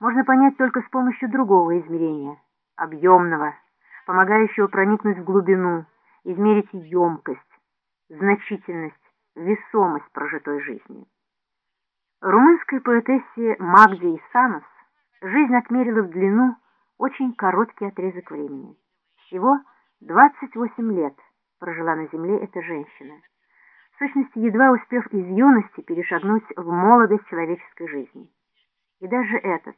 можно понять только с помощью другого измерения, объемного, помогающего проникнуть в глубину, измерить емкость, значительность, весомость прожитой жизни. Румынской поэтессе Магде Исанос жизнь отмерила в длину очень короткий отрезок времени. Всего 28 лет прожила на земле эта женщина, в сущности, едва успев из юности перешагнуть в молодость человеческой жизни. И даже этот,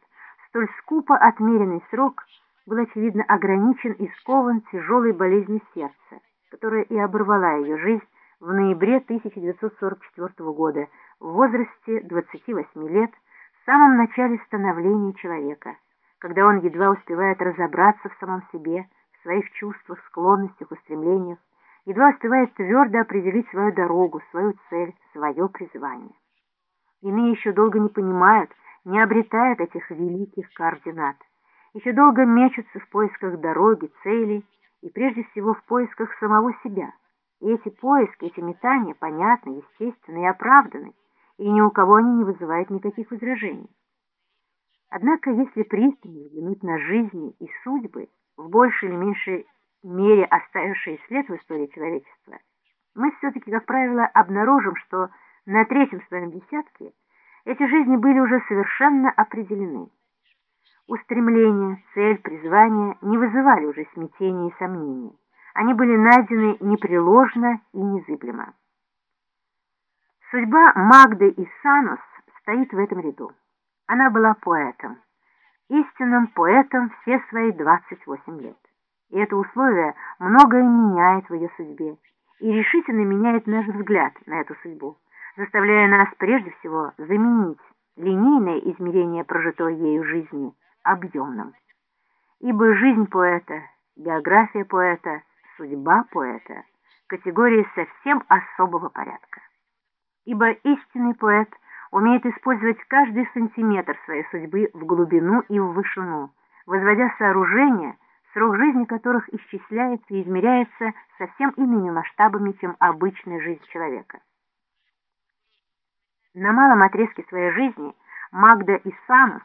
столь скупо отмеренный срок был, очевидно, ограничен и скован тяжелой болезнью сердца, которая и оборвала ее жизнь в ноябре 1944 года в возрасте 28 лет, в самом начале становления человека, когда он едва успевает разобраться в самом себе, в своих чувствах, склонностях, устремлениях, едва успевает твердо определить свою дорогу, свою цель, свое призвание. Иные еще долго не понимают, не обретают этих великих координат, еще долго мечутся в поисках дороги, цели и прежде всего в поисках самого себя. И эти поиски, эти метания понятны, естественны и оправданы, и ни у кого они не вызывают никаких возражений. Однако, если пристально взглянуть на жизни и судьбы, в большей или меньшей мере оставившие след в истории человечества, мы все-таки, как правило, обнаружим, что на третьем своем десятке эти жизни были уже совершенно определены. Устремления, цель, призвание не вызывали уже смятения и сомнений. Они были найдены непреложно и незыблемо. Судьба Магды и Санос стоит в этом ряду. Она была поэтом, истинным поэтом все свои 28 лет. И это условие многое меняет в ее судьбе и решительно меняет наш взгляд на эту судьбу, заставляя нас прежде всего заменить линейное измерение прожитой ею жизни объемным. Ибо жизнь поэта, биография поэта, судьба поэта – категории совсем особого порядка. Ибо истинный поэт умеет использовать каждый сантиметр своей судьбы в глубину и в вышину, возводя сооружения, срок жизни которых исчисляется и измеряется совсем иными масштабами, чем обычная жизнь человека. На малом отрезке своей жизни Магда и Самус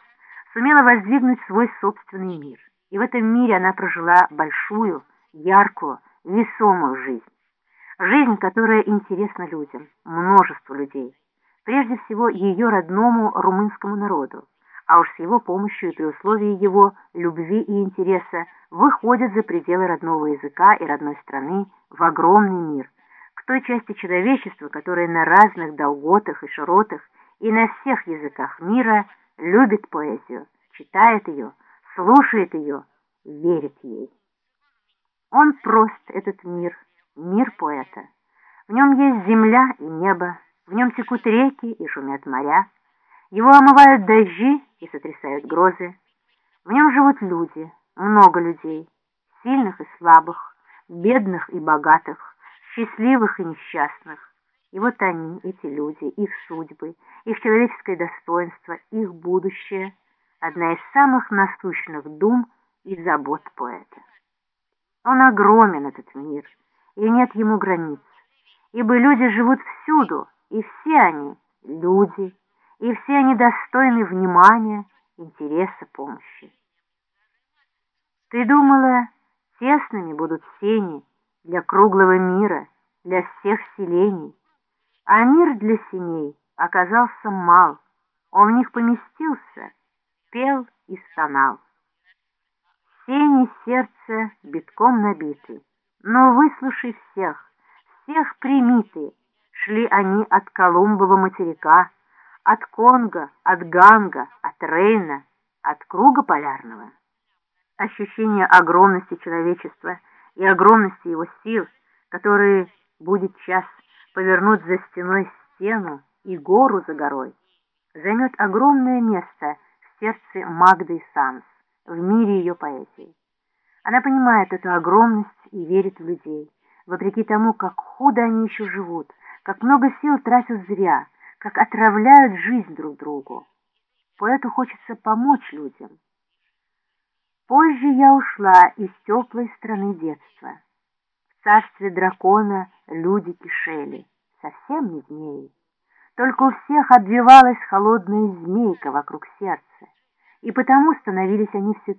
сумела воздвигнуть свой собственный мир, и в этом мире она прожила большую, яркую, весомую жизнь. Жизнь, которая интересна людям, множеству людей, прежде всего ее родному румынскому народу, а уж с его помощью и при условии его любви и интереса выходят за пределы родного языка и родной страны в огромный мир, той части человечества, которая на разных долготах и широтах и на всех языках мира любит поэзию, читает ее, слушает ее, верит ей. Он прост, этот мир, мир поэта. В нем есть земля и небо, в нем текут реки и шумят моря, его омывают дожди и сотрясают грозы. В нем живут люди, много людей, сильных и слабых, бедных и богатых, счастливых и несчастных. И вот они, эти люди, их судьбы, их человеческое достоинство, их будущее – одна из самых насущных дум и забот поэта. Он огромен, этот мир, и нет ему границ, ибо люди живут всюду, и все они – люди, и все они достойны внимания, интереса, помощи. Ты думала, тесными будут сени для круглого мира, для всех селений, а мир для синей оказался мал, он в них поместился, пел и стонал. Сени сердце битком набиты, но выслушай всех, всех прими ты, шли они от Колумбова материка, от Конго, от Ганга, от Рейна, от круга полярного. Ощущение огромности человечества и огромности его сил, которые будет час повернуть за стеной стену и гору за горой, займет огромное место в сердце Магды Санс, в мире ее поэзии. Она понимает эту огромность и верит в людей, вопреки тому, как худо они еще живут, как много сил тратят зря, как отравляют жизнь друг другу. Поэту хочется помочь людям. Позже я ушла из теплой страны детства царстве дракона люди кишели, совсем не змеи. Только у всех обвивалась холодная змейка вокруг сердца, и потому становились они все